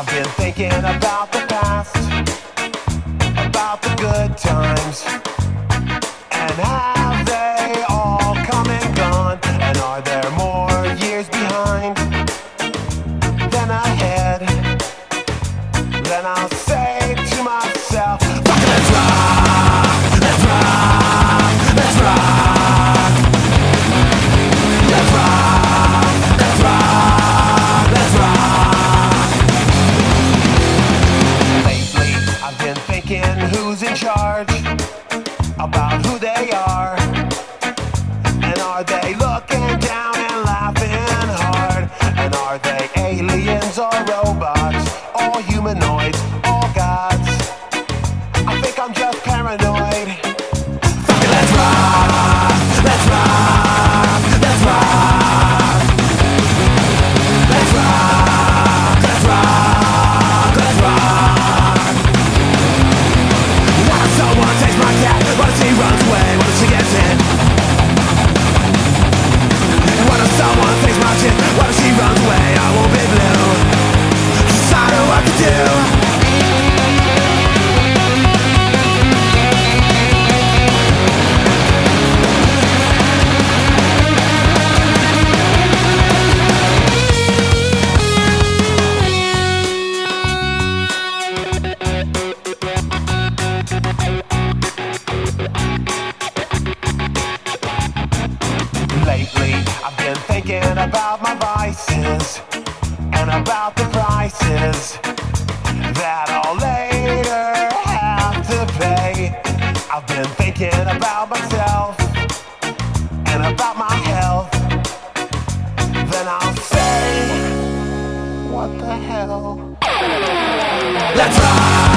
I've been thinking about the past, about the good times, about who they are, and are they looking down and laughing hard? And are they aliens or robots, or humanoids, Lately, I've been thinking about my vices and about the prices that I'll later have to pay. I've been thinking about myself and about my health. Then I'll say, What the hell? Let's rock!